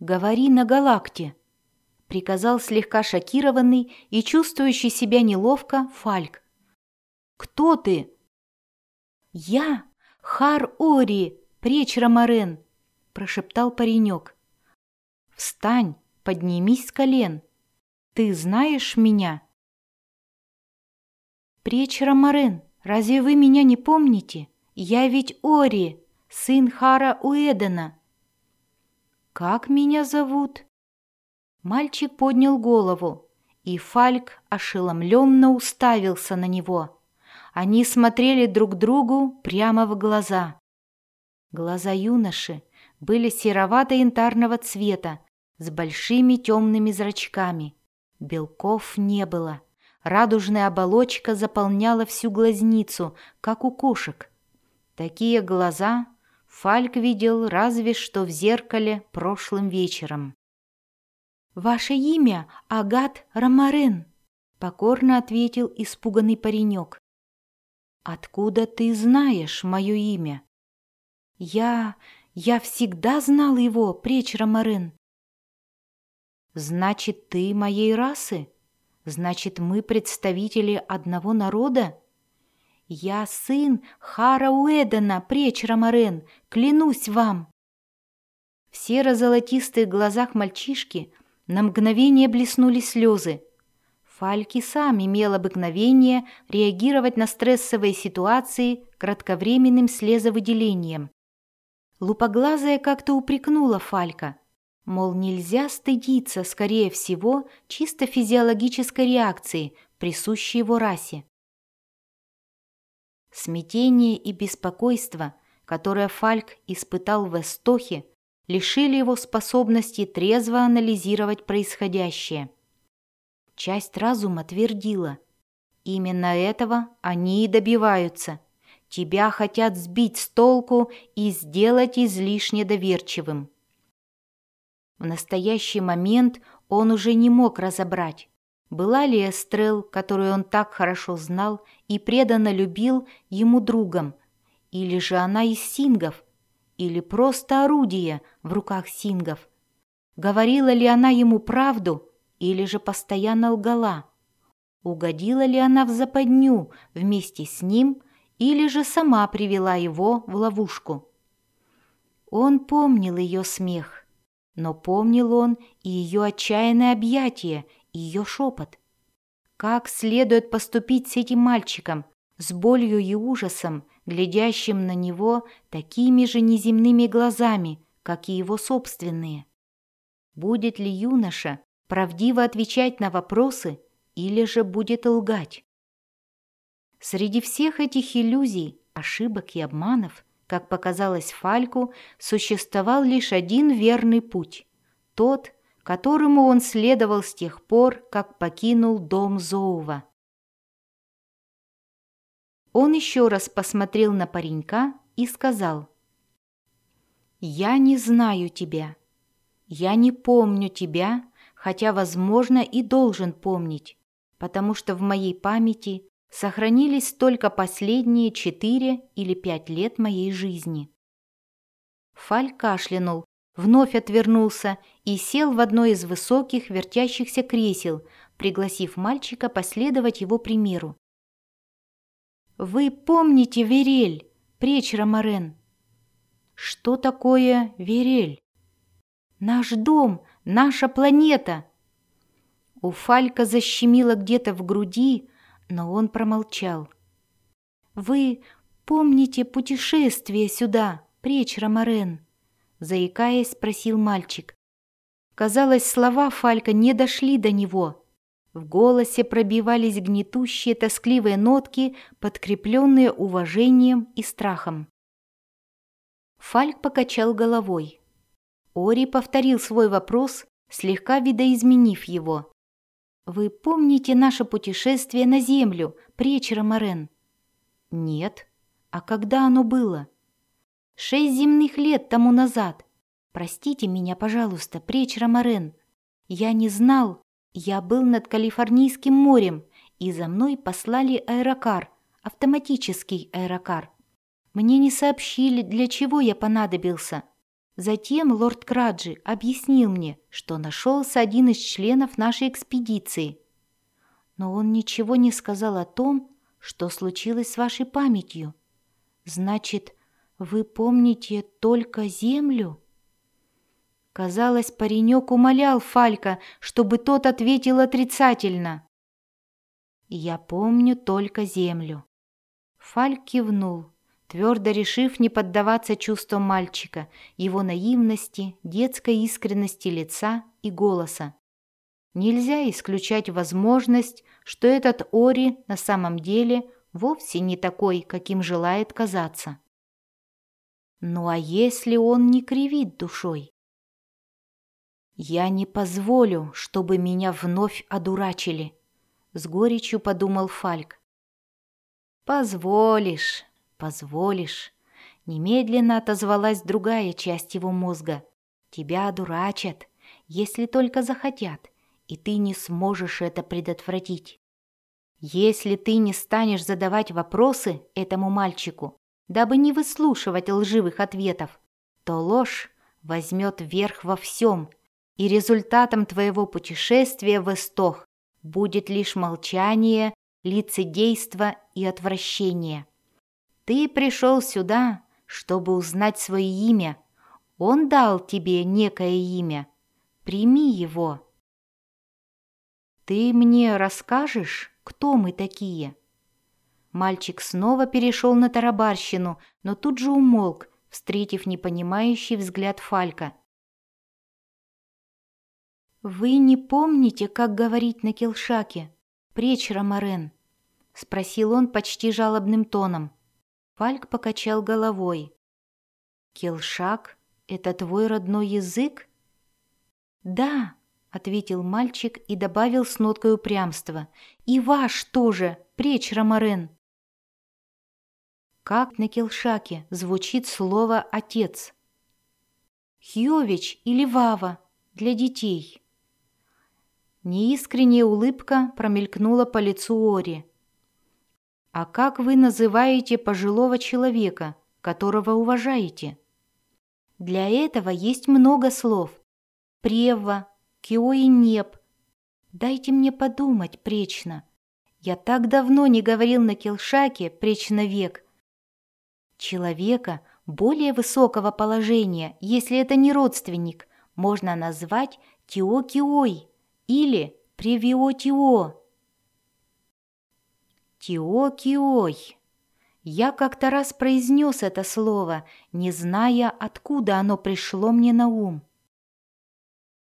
говори на галакте», — приказал слегка шокированный и чувствующий себя неловко Фальк. «Кто ты?» «Я Хар-Ори, пречь Ромарен», — прошептал паренек. «Встань, поднимись с колен. Ты знаешь меня?» «Пречь Ромарен, разве вы меня не помните? Я ведь Ори, сын Хара Уэдена». «Как меня зовут?» Мальчик поднял голову, и Фальк ошеломленно уставился на него. Они смотрели друг другу прямо в глаза. Глаза юноши были серовато-янтарного цвета, с большими темными зрачками. Белков не было. Радужная оболочка заполняла всю глазницу, как у кошек. Такие глаза Фальк видел разве что в зеркале прошлым вечером. «Ваше имя Агат Ромарен», — покорно ответил испуганный паренек. «Откуда ты знаешь мое имя?» «Я... я всегда знал его, пречь Ромарен». «Значит, ты моей расы? Значит, мы представители одного народа?» «Я сын Хара Уэдена, пречь Ромарен, клянусь вам!» В серо-золотистых глазах мальчишки на мгновение блеснули слезы. Фальки сам имел обыкновение реагировать на стрессовые ситуации кратковременным слезовыделением. Лупоглазая как-то упрекнула Фалька, мол, нельзя стыдиться, скорее всего, чисто физиологической реакции, присущей его расе. Смятение и беспокойство, которое Фальк испытал в Эстохе, лишили его способности трезво анализировать происходящее – Часть разума твердила. Именно этого они и добиваются. Тебя хотят сбить с толку и сделать излишне доверчивым. В настоящий момент он уже не мог разобрать, была ли Эстрел, которую он так хорошо знал и преданно любил, ему другом, или же она из сингов, или просто орудие в руках сингов. Говорила ли она ему правду – или же постоянно лгала? Угодила ли она в западню вместе с ним или же сама привела его в ловушку? Он помнил ее смех, но помнил он и ее отчаянное объятие, ее шепот. Как следует поступить с этим мальчиком, с болью и ужасом, глядящим на него такими же неземными глазами, как и его собственные? Будет ли юноша правдиво отвечать на вопросы или же будет лгать. Среди всех этих иллюзий, ошибок и обманов, как показалось Фальку, существовал лишь один верный путь, тот, которому он следовал с тех пор, как покинул дом Зоува. Он еще раз посмотрел на паренька и сказал, «Я не знаю тебя, я не помню тебя хотя, возможно, и должен помнить, потому что в моей памяти сохранились только последние четыре или пять лет моей жизни. Фаль кашлянул, вновь отвернулся и сел в одно из высоких вертящихся кресел, пригласив мальчика последовать его примеру. «Вы помните Верель, пречь Ромарен?» «Что такое Верель?» «Наш дом, Наша планета!» У Фалька защемило где-то в груди, но он промолчал. «Вы помните путешествие сюда, пречь Ромарен?» Заикаясь, спросил мальчик. Казалось, слова Фалька не дошли до него. В голосе пробивались гнетущие тоскливые нотки, подкрепленные уважением и страхом. Фальк покачал головой. Ори повторил свой вопрос, слегка видоизменив его. «Вы помните наше путешествие на Землю, пречь Ромарен?» «Нет. А когда оно было?» «Шесть земных лет тому назад. Простите меня, пожалуйста, пречь Ромарен. Я не знал. Я был над Калифорнийским морем, и за мной послали аэрокар, автоматический аэрокар. Мне не сообщили, для чего я понадобился. Затем лорд Краджи объяснил мне, что нашелся один из членов нашей экспедиции. Но он ничего не сказал о том, что случилось с вашей памятью. Значит, вы помните только землю? Казалось, паренек умолял Фалька, чтобы тот ответил отрицательно. «Я помню только землю». Фальк кивнул, твердо решив не поддаваться чувствам мальчика, его наивности, детской искренности лица и голоса. Нельзя исключать возможность, что этот Ори на самом деле вовсе не такой, каким желает казаться. Ну а если он не кривит душой? «Я не позволю, чтобы меня вновь одурачили», — с горечью подумал Фальк. «Позволишь, позволишь», — немедленно отозвалась другая часть его мозга. «Тебя одурачат, если только захотят, и ты не сможешь это предотвратить. Если ты не станешь задавать вопросы этому мальчику, дабы не выслушивать лживых ответов, то ложь возьмет верх во всем, и результатом твоего путешествия в Эстох будет лишь молчание, лицедейство и отвращение. Ты пришел сюда, чтобы узнать свое имя. Он дал тебе некое имя. Прими его. «Ты мне расскажешь, кто мы такие?» Мальчик снова перешел на тарабарщину, но тут же умолк, встретив непонимающий взгляд Фалька. «Вы не помните, как говорить на келшаке? Пречь, Ромарен?» — спросил он почти жалобным тоном. Фальк покачал головой. «Келшак — это твой родной язык?» «Да», — ответил мальчик и добавил с ноткой упрямства. «И ваш тоже, пречь, Ромарен!» Как на келшаке звучит слово «отец»? «Хьёвич» или «Вава» для детей. Неискренняя улыбка промелькнула по лицу Ори. «А как вы называете пожилого человека, которого уважаете?» «Для этого есть много слов. Прева, Кио и Неп. Дайте мне подумать, пречно. Я так давно не говорил на Келшаке, пречно век. Человека более высокого положения, если это не родственник, можно назвать Тио-Киой или Превио-Тио. Тио-Киой. Я как-то раз произнес это слово, не зная, откуда оно пришло мне на ум.